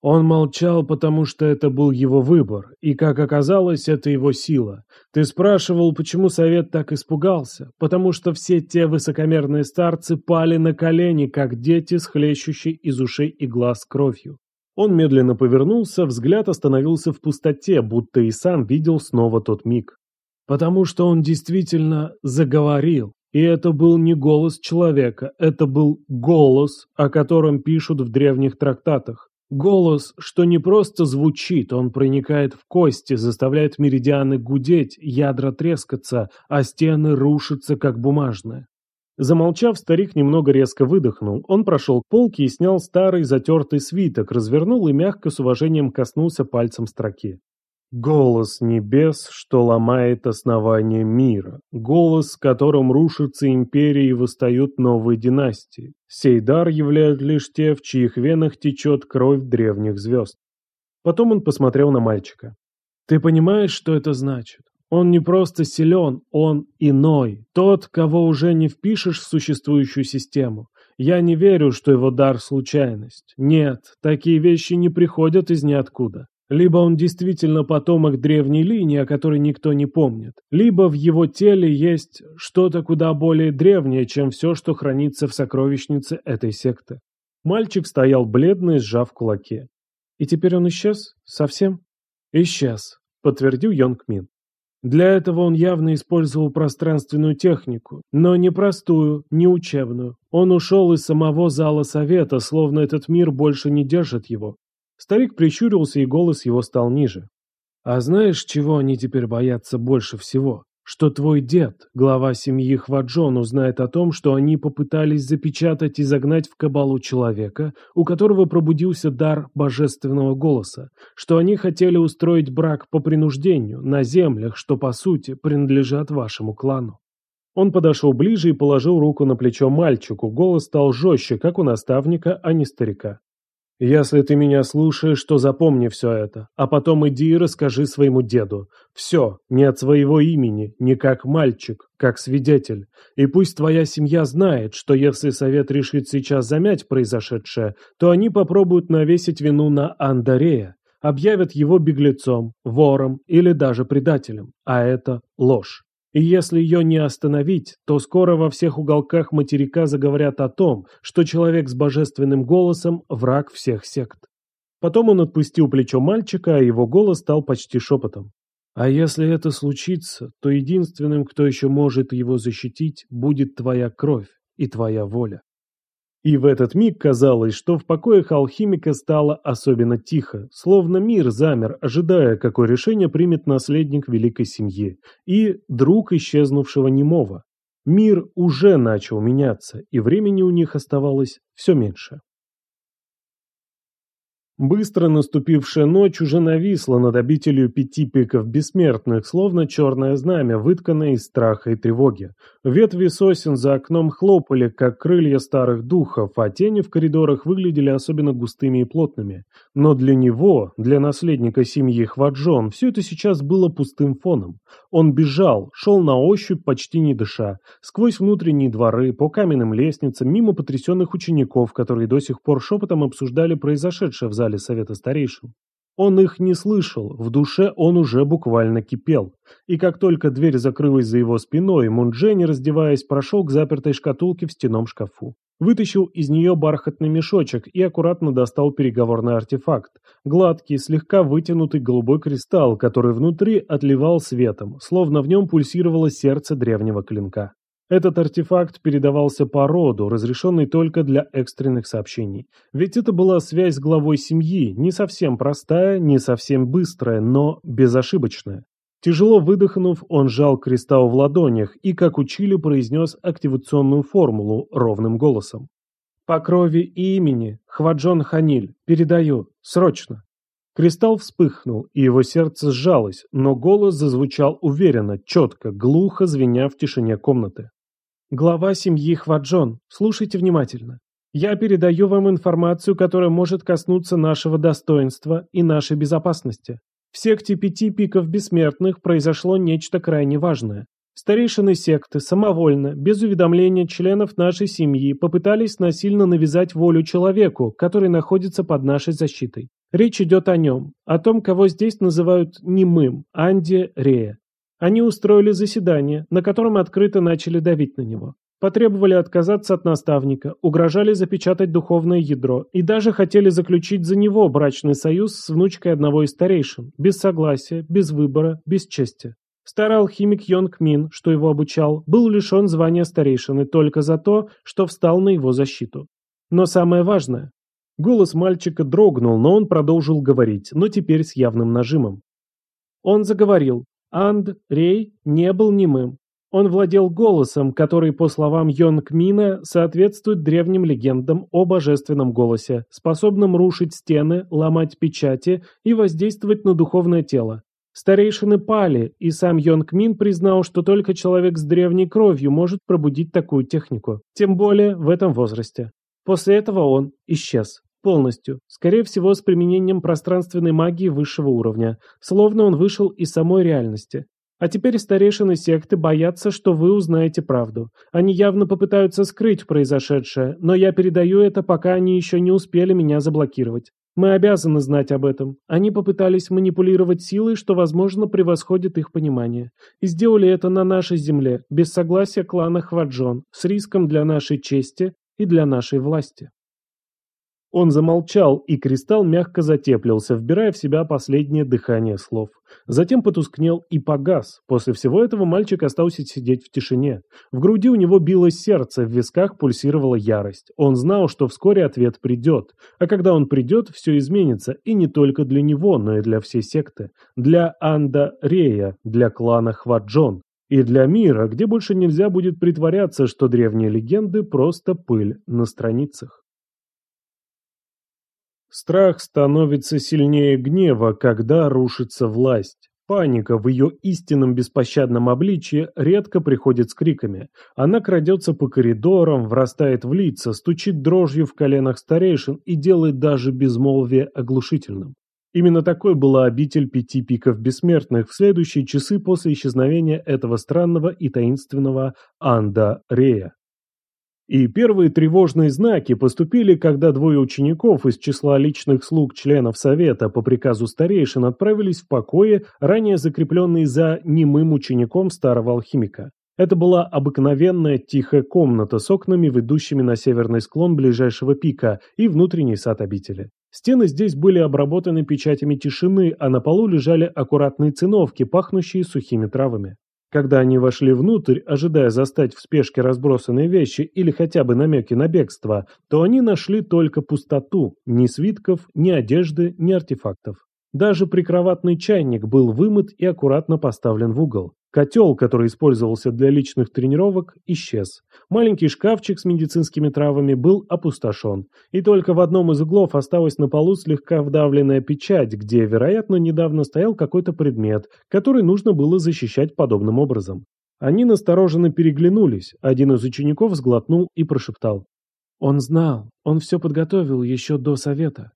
[SPEAKER 2] Он молчал, потому что это был его выбор, и, как оказалось, это его сила. Ты спрашивал, почему совет так испугался? Потому что все те высокомерные старцы пали на колени, как дети, схлещущие из ушей и глаз кровью. Он медленно повернулся, взгляд остановился в пустоте, будто и сам видел снова тот миг. Потому что он действительно заговорил. И это был не голос человека, это был голос, о котором пишут в древних трактатах. Голос, что не просто звучит, он проникает в кости, заставляет меридианы гудеть, ядра трескаться, а стены рушатся, как бумажные. Замолчав, старик немного резко выдохнул. Он прошел к полке и снял старый затертый свиток, развернул и мягко с уважением коснулся пальцем строки. Голос небес, что ломает основание мира. Голос, с которым рушатся империи и восстают новые династии. Сей дар являют лишь те, в чьих венах течет кровь древних звезд. Потом он посмотрел на мальчика. «Ты понимаешь, что это значит? Он не просто силен, он иной. Тот, кого уже не впишешь в существующую систему. Я не верю, что его дар – случайность. Нет, такие вещи не приходят из ниоткуда. Либо он действительно потомок древней линии, о которой никто не помнит, либо в его теле есть что-то куда более древнее, чем все, что хранится в сокровищнице этой секты. Мальчик стоял бледный, сжав кулаки. И теперь он исчез? Совсем? Исчез, подтвердил Йонг Мин. Для этого он явно использовал пространственную технику, но не простую, не учебную. Он ушел из самого зала совета, словно этот мир больше не держит его. Старик прищурился, и голос его стал ниже. «А знаешь, чего они теперь боятся больше всего? Что твой дед, глава семьи Хваджон, узнает о том, что они попытались запечатать и загнать в кабалу человека, у которого пробудился дар божественного голоса, что они хотели устроить брак по принуждению на землях, что, по сути, принадлежат вашему клану». Он подошел ближе и положил руку на плечо мальчику, голос стал жестче, как у наставника, а не старика. Если ты меня слушаешь, то запомни все это, а потом иди и расскажи своему деду. Все, не от своего имени, не как мальчик, как свидетель. И пусть твоя семья знает, что если совет решит сейчас замять произошедшее, то они попробуют навесить вину на Андарея, объявят его беглецом, вором или даже предателем, а это ложь. И если ее не остановить, то скоро во всех уголках материка заговорят о том, что человек с божественным голосом – враг всех сект. Потом он отпустил плечо мальчика, а его голос стал почти шепотом. А если это случится, то единственным, кто еще может его защитить, будет твоя кровь и твоя воля. И в этот миг казалось, что в покоях алхимика стало особенно тихо, словно мир замер, ожидая, какое решение примет наследник великой семьи и друг исчезнувшего немого. Мир уже начал меняться, и времени у них оставалось все меньше. Быстро наступившая ночь уже нависла над обителью пяти пиков бессмертных, словно черное знамя, вытканное из страха и тревоги. Ветви сосен за окном хлопали, как крылья старых духов, а тени в коридорах выглядели особенно густыми и плотными. Но для него, для наследника семьи Хваджон, все это сейчас было пустым фоном. Он бежал, шел на ощупь, почти не дыша, сквозь внутренние дворы, по каменным лестницам, мимо потрясенных учеников, которые до сих пор шепотом обсуждали произошедшее в зале зале совета старейшин. Он их не слышал, в душе он уже буквально кипел. И как только дверь закрылась за его спиной, Мунджи, не раздеваясь, прошел к запертой шкатулке в стенном шкафу. Вытащил из нее бархатный мешочек и аккуратно достал переговорный артефакт. Гладкий, слегка вытянутый голубой кристалл, который внутри отливал светом, словно в нем пульсировало сердце древнего клинка. Этот артефакт передавался по роду, разрешенный только для экстренных сообщений. Ведь это была связь с главой семьи, не совсем простая, не совсем быстрая, но безошибочная. Тяжело выдохнув, он сжал кристалл в ладонях и, как учили, произнес активационную формулу ровным голосом. «По крови и имени, Хваджон Ханиль, передаю, срочно!» Кристалл вспыхнул, и его сердце сжалось, но голос зазвучал уверенно, четко, глухо звеня в тишине комнаты. Глава семьи Хваджон, слушайте внимательно. Я передаю вам информацию, которая может коснуться нашего достоинства и нашей безопасности. В секте пяти пиков бессмертных произошло нечто крайне важное. Старейшины секты самовольно, без уведомления членов нашей семьи, попытались насильно навязать волю человеку, который находится под нашей защитой. Речь идет о нем, о том, кого здесь называют немым, Анди Рея. Они устроили заседание, на котором открыто начали давить на него. Потребовали отказаться от наставника, угрожали запечатать духовное ядро и даже хотели заключить за него брачный союз с внучкой одного из старейшин, без согласия, без выбора, без чести. Старый алхимик Йонг Мин, что его обучал, был лишен звания старейшины только за то, что встал на его защиту. Но самое важное. Голос мальчика дрогнул, но он продолжил говорить, но теперь с явным нажимом. Он заговорил. Анд Рей не был немым. Он владел голосом, который, по словам Йонг Мина, соответствует древним легендам о божественном голосе, способном рушить стены, ломать печати и воздействовать на духовное тело. Старейшины пали, и сам Йонг Мин признал, что только человек с древней кровью может пробудить такую технику, тем более в этом возрасте. После этого он исчез. Полностью. Скорее всего, с применением пространственной магии высшего уровня. Словно он вышел из самой реальности. А теперь старейшины секты боятся, что вы узнаете правду. Они явно попытаются скрыть произошедшее, но я передаю это, пока они еще не успели меня заблокировать. Мы обязаны знать об этом. Они попытались манипулировать силой, что, возможно, превосходит их понимание. И сделали это на нашей земле, без согласия клана Хваджон, с риском для нашей чести и для нашей власти. Он замолчал, и кристалл мягко затеплился, вбирая в себя последнее дыхание слов. Затем потускнел и погас. После всего этого мальчик остался сидеть в тишине. В груди у него билось сердце, в висках пульсировала ярость. Он знал, что вскоре ответ придет. А когда он придет, все изменится, и не только для него, но и для всей секты. Для Анда Рея, для клана Хваджон. И для мира, где больше нельзя будет притворяться, что древние легенды просто пыль на страницах. Страх становится сильнее гнева, когда рушится власть. Паника в ее истинном беспощадном обличье редко приходит с криками. Она крадется по коридорам, врастает в лица, стучит дрожью в коленах старейшин и делает даже безмолвие оглушительным. Именно такой была обитель пяти пиков бессмертных в следующие часы после исчезновения этого странного и таинственного Анда Рея. И первые тревожные знаки поступили, когда двое учеников из числа личных слуг членов Совета по приказу старейшин отправились в покое, ранее закрепленные за немым учеником старого алхимика. Это была обыкновенная тихая комната с окнами, ведущими на северный склон ближайшего пика и внутренний сад обители. Стены здесь были обработаны печатями тишины, а на полу лежали аккуратные циновки, пахнущие сухими травами. Когда они вошли внутрь, ожидая застать в спешке разбросанные вещи или хотя бы намеки на бегство, то они нашли только пустоту, ни свитков, ни одежды, ни артефактов. Даже прикроватный чайник был вымыт и аккуратно поставлен в угол. Котел, который использовался для личных тренировок, исчез. Маленький шкафчик с медицинскими травами был опустошен. И только в одном из углов осталась на полу слегка вдавленная печать, где, вероятно, недавно стоял какой-то предмет, который нужно было защищать подобным образом. Они настороженно переглянулись. Один из учеников сглотнул и прошептал. «Он знал. Он все подготовил еще до совета».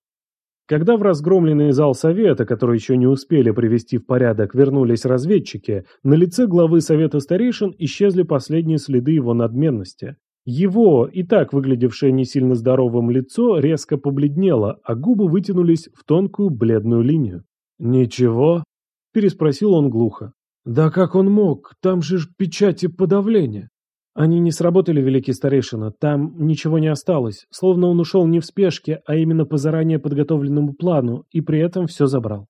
[SPEAKER 2] Когда в разгромленный зал совета, который еще не успели привести в порядок, вернулись разведчики, на лице главы совета старейшин исчезли последние следы его надменности. Его, и так выглядевшее не сильно здоровым лицо, резко побледнело, а губы вытянулись в тонкую бледную линию. «Ничего?» – переспросил он глухо. «Да как он мог? Там же печати подавления!» Они не сработали, великий старейшина, там ничего не осталось, словно он ушел не в спешке, а именно по заранее подготовленному плану, и при этом все забрал.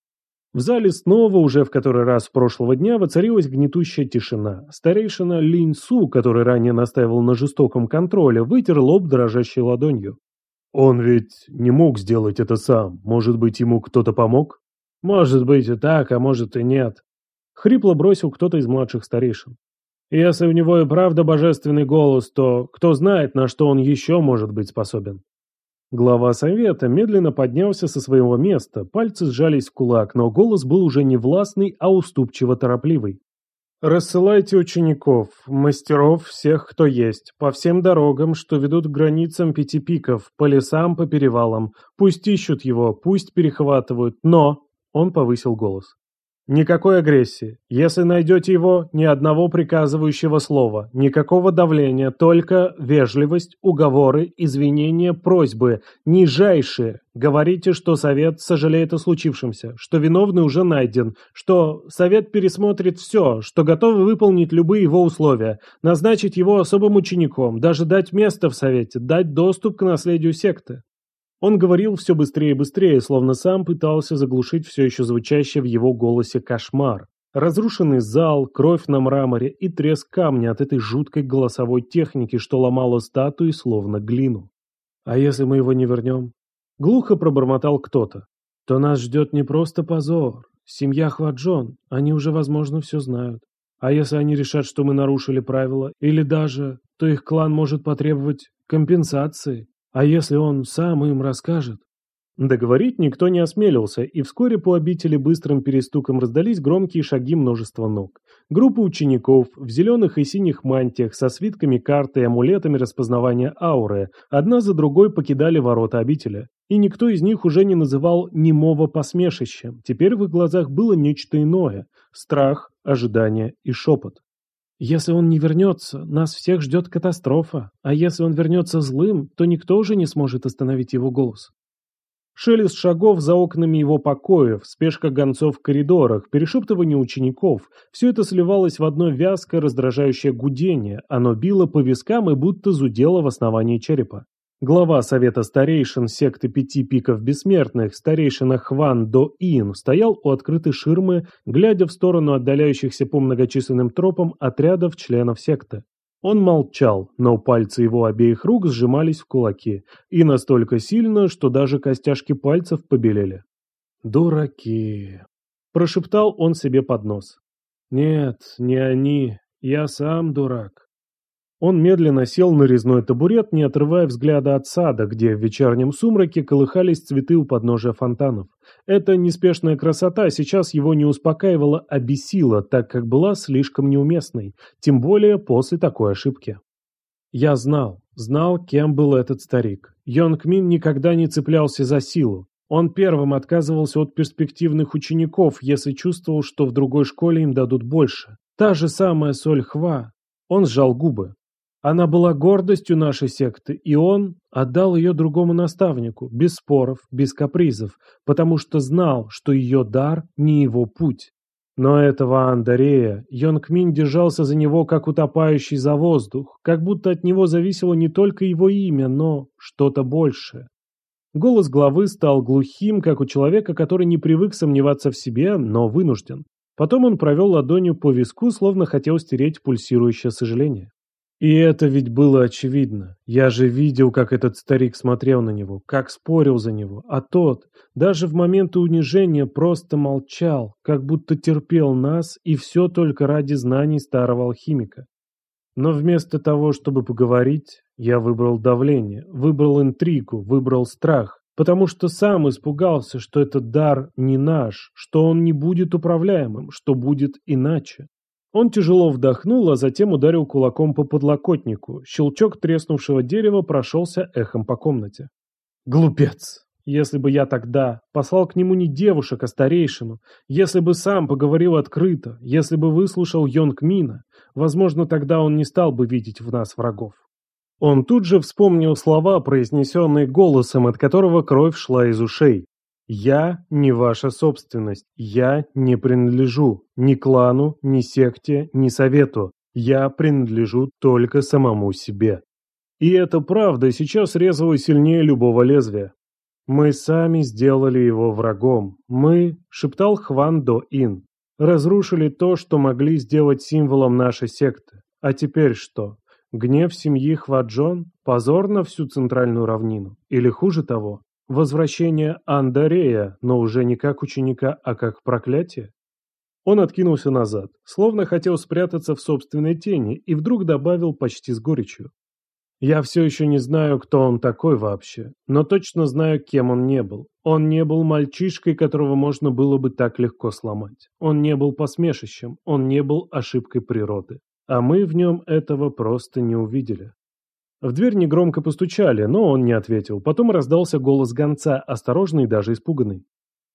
[SPEAKER 2] В зале снова, уже в который раз прошлого дня, воцарилась гнетущая тишина. Старейшина Линь Су, который ранее настаивал на жестоком контроле, вытер лоб дрожащей ладонью. «Он ведь не мог сделать это сам. Может быть, ему кто-то помог?» «Может быть и так, а может и нет», — хрипло бросил кто-то из младших старейшин. Если у него и правда божественный голос, то кто знает, на что он еще может быть способен. Глава совета медленно поднялся со своего места, пальцы сжались в кулак, но голос был уже не властный, а уступчиво торопливый. «Рассылайте учеников, мастеров, всех, кто есть, по всем дорогам, что ведут к границам пяти пиков, по лесам, по перевалам. Пусть ищут его, пусть перехватывают, но...» Он повысил голос. Никакой агрессии. Если найдете его, ни одного приказывающего слова, никакого давления, только вежливость, уговоры, извинения, просьбы, нижайшие. Говорите, что совет сожалеет о случившемся, что виновный уже найден, что совет пересмотрит все, что готовы выполнить любые его условия, назначить его особым учеником, даже дать место в совете, дать доступ к наследию секты. Он говорил все быстрее и быстрее, словно сам пытался заглушить все еще звучащее в его голосе кошмар. Разрушенный зал, кровь на мраморе и треск камня от этой жуткой голосовой техники, что ломала статуи, словно глину. «А если мы его не вернем?» Глухо пробормотал кто-то. «То нас ждет не просто позор. Семья Хваджон, они уже, возможно, все знают. А если они решат, что мы нарушили правила, или даже, то их клан может потребовать компенсации. А если он сам им расскажет? Договорить никто не осмелился, и вскоре по обители быстрым перестуком раздались громкие шаги множества ног. Группа учеников в зеленых и синих мантиях со свитками карты и амулетами распознавания ауры одна за другой покидали ворота обители. И никто из них уже не называл немого посмешищем. Теперь в их глазах было нечто иное – страх, ожидание и шепот. Если он не вернется, нас всех ждет катастрофа, а если он вернется злым, то никто уже не сможет остановить его голос. Шелест шагов за окнами его покоев, спешка гонцов в коридорах, перешептывание учеников – все это сливалось в одно вязкое раздражающее гудение, оно било по вискам и будто зудело в основании черепа. Глава Совета Старейшин секты Пяти Пиков Бессмертных, старейшина Хван До Ин, стоял у открытой ширмы, глядя в сторону отдаляющихся по многочисленным тропам отрядов членов секты. Он молчал, но пальцы его обеих рук сжимались в кулаки, и настолько сильно, что даже костяшки пальцев побелели. «Дураки!» – прошептал он себе под нос. «Нет, не они, я сам дурак. Он медленно сел на резной табурет, не отрывая взгляда от сада, где в вечернем сумраке колыхались цветы у подножия фонтанов. Эта неспешная красота сейчас его не успокаивала, а бесила, так как была слишком неуместной, тем более после такой ошибки. Я знал, знал, кем был этот старик. Йонг Мин никогда не цеплялся за силу. Он первым отказывался от перспективных учеников, если чувствовал, что в другой школе им дадут больше. Та же самая Соль Хва. Он сжал губы. Она была гордостью нашей секты, и он отдал ее другому наставнику, без споров, без капризов, потому что знал, что ее дар не его путь. Но этого Андарея Йонг Минь держался за него, как утопающий за воздух, как будто от него зависело не только его имя, но что-то большее. Голос главы стал глухим, как у человека, который не привык сомневаться в себе, но вынужден. Потом он провел ладонью по виску, словно хотел стереть пульсирующее сожаление. И это ведь было очевидно. Я же видел, как этот старик смотрел на него, как спорил за него. А тот, даже в моменты унижения, просто молчал, как будто терпел нас, и все только ради знаний старого алхимика. Но вместо того, чтобы поговорить, я выбрал давление, выбрал интригу, выбрал страх, потому что сам испугался, что этот дар не наш, что он не будет управляемым, что будет иначе. Он тяжело вдохнул, а затем ударил кулаком по подлокотнику. Щелчок треснувшего дерева прошелся эхом по комнате. «Глупец! Если бы я тогда послал к нему не девушек, а старейшину, если бы сам поговорил открыто, если бы выслушал Йонг Мина, возможно, тогда он не стал бы видеть в нас врагов». Он тут же вспомнил слова, произнесенные голосом, от которого кровь шла из ушей. Я не ваша собственность. Я не принадлежу ни клану, ни секте, ни совету. Я принадлежу только самому себе. И это правда сейчас резала сильнее любого лезвия. Мы сами сделали его врагом. Мы, шептал Хван До Ин, разрушили то, что могли сделать символом нашей секты. А теперь что? Гнев семьи Хваджон? Позор на всю центральную равнину? Или хуже того, Возвращение Андарея, но уже не как ученика, а как проклятие? Он откинулся назад, словно хотел спрятаться в собственной тени, и вдруг добавил почти с горечью. «Я все еще не знаю, кто он такой вообще, но точно знаю, кем он не был. Он не был мальчишкой, которого можно было бы так легко сломать. Он не был посмешищем, он не был ошибкой природы. А мы в нем этого просто не увидели. В дверь негромко постучали, но он не ответил. Потом раздался голос гонца, осторожный и даже испуганный.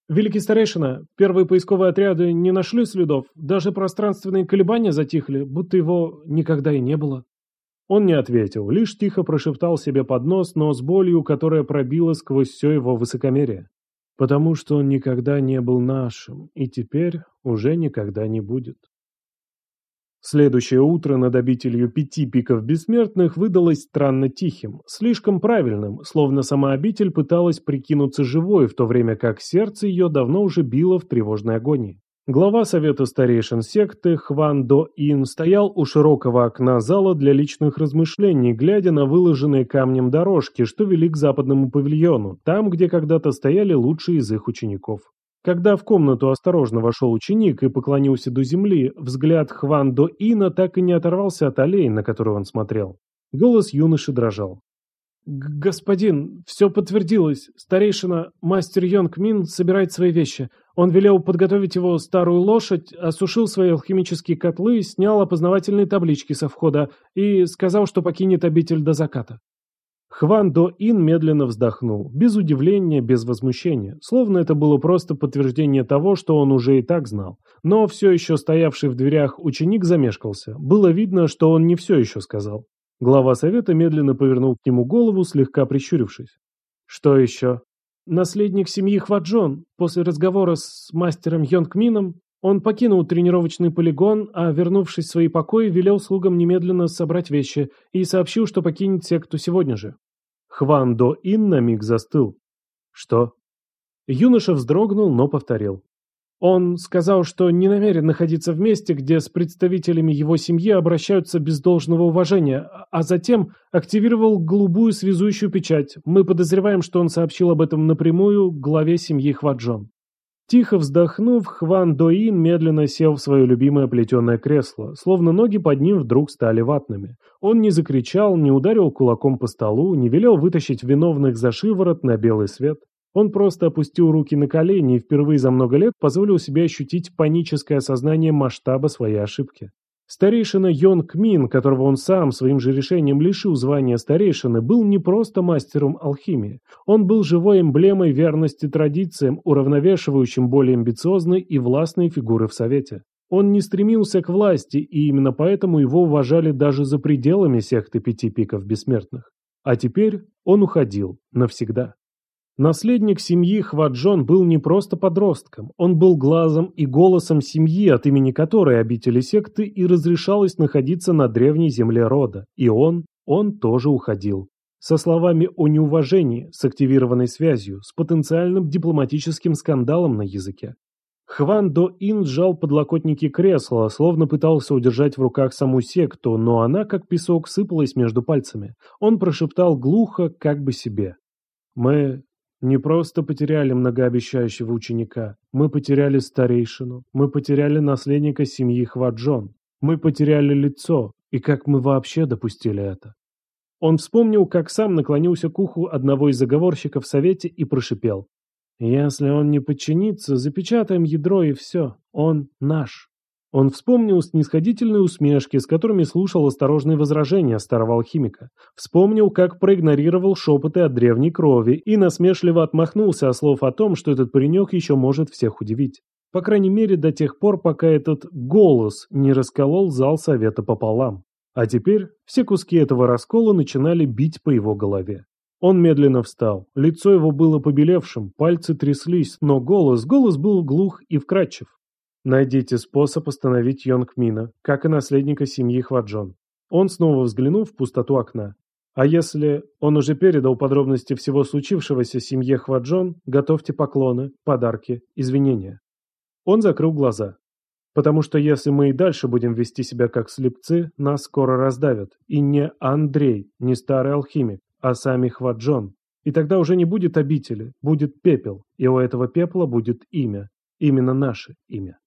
[SPEAKER 2] «Великий старейшина, первые поисковые отряды не нашли следов, даже пространственные колебания затихли, будто его никогда и не было».
[SPEAKER 1] Он не ответил, лишь тихо прошептал себе под нос, но с болью, которая пробила сквозь все его высокомерие. Потому что он никогда не был нашим, и теперь уже никогда не будет. Следующее утро над обителью пяти пиков бессмертных выдалось странно тихим, слишком правильным, словно сама обитель пыталась прикинуться живой, в то время как сердце ее давно уже било в тревожной агонии. Глава совета старейшин секты Хван До Ин стоял у широкого окна зала для личных размышлений, глядя на выложенные камнем дорожки, что вели к западному павильону, там, где когда-то стояли лучшие из их учеников. Когда в комнату осторожно вошел ученик и поклонился до земли, взгляд Хван До Ина так и не оторвался от аллеи, на которую он смотрел. Голос юноши дрожал.
[SPEAKER 2] «Господин, все подтвердилось. Старейшина, мастер Йонг Мин, собирает свои вещи. Он велел подготовить его старую лошадь, осушил свои алхимические котлы, снял опознавательные таблички со входа и сказал, что покинет обитель до заката.
[SPEAKER 1] Хван До Ин медленно вздохнул, без удивления, без возмущения, словно это было просто подтверждение того, что он уже и так знал. Но все еще стоявший в дверях ученик замешкался. Было видно, что он не все еще сказал. Глава совета медленно повернул к нему голову, слегка прищурившись.
[SPEAKER 2] «Что еще?» «Наследник семьи Хваджон, после разговора с мастером Йонгмином, он покинул тренировочный полигон, а, вернувшись в свои покои, велел слугам немедленно собрать вещи и сообщил, что покинет секту сегодня же.
[SPEAKER 1] Хван До Ин на миг застыл. «Что?»
[SPEAKER 2] Юноша вздрогнул, но повторил. Он сказал, что не намерен находиться в месте, где с представителями его семьи обращаются без должного уважения, а затем активировал голубую связующую печать. Мы подозреваем, что он сообщил об этом напрямую главе семьи Хваджон.
[SPEAKER 1] Тихо вздохнув, Хван Доин медленно сел в свое любимое плетеное кресло, словно ноги под ним вдруг стали ватными. Он не закричал, не ударил кулаком по столу, не велел вытащить виновных за шиворот на белый свет. Он просто опустил руки на колени и впервые за много лет позволил себе ощутить паническое осознание масштаба своей ошибки. Старейшина Йонг Мин, которого он сам своим же решением лишил звания старейшины, был не просто мастером алхимии. Он был живой эмблемой верности традициям, уравновешивающим более амбициозные и властные фигуры в Совете. Он не стремился к власти, и именно поэтому его уважали даже за пределами секты Пяти Пиков Бессмертных. А теперь он уходил навсегда. Наследник семьи Хваджон был не просто подростком, он был глазом и голосом семьи, от имени которой обители секты и разрешалось находиться на древней земле рода. И он, он тоже уходил. Со словами о неуважении, с активированной связью, с потенциальным дипломатическим скандалом на языке. Хван До Ин сжал подлокотники кресла, словно пытался удержать в руках саму секту, но она, как песок, сыпалась между пальцами. Он прошептал глухо, как бы себе. «Мы не просто потеряли многообещающего ученика, мы потеряли старейшину, мы потеряли наследника семьи Хваджон, мы потеряли лицо, и как мы вообще допустили это? Он вспомнил, как сам наклонился к уху одного из заговорщиков в совете и прошипел. «Если он не подчинится, запечатаем ядро и все. Он наш». Он вспомнил снисходительные усмешки, с которыми слушал осторожные возражения старого алхимика. Вспомнил, как проигнорировал шепоты от древней крови и насмешливо отмахнулся от слов о том, что этот паренек еще может всех удивить. По крайней мере, до тех пор, пока этот голос не расколол зал совета пополам. А теперь все куски этого раскола начинали бить по его голове. Он медленно встал. Лицо его было побелевшим, пальцы тряслись, но голос, голос был глух и вкрадчив. Найдите способ остановить Йонгмина, как и наследника семьи Хваджон. Он снова взглянул в пустоту окна. А если он уже передал подробности всего случившегося семье Хваджон, готовьте поклоны, подарки, извинения. Он закрыл глаза. Потому что если мы и дальше будем вести себя как слепцы, нас скоро раздавят. И не Андрей, не старый алхимик, а сами Хваджон. И тогда уже не будет обители, будет пепел, и у этого пепла будет имя. Именно наше имя.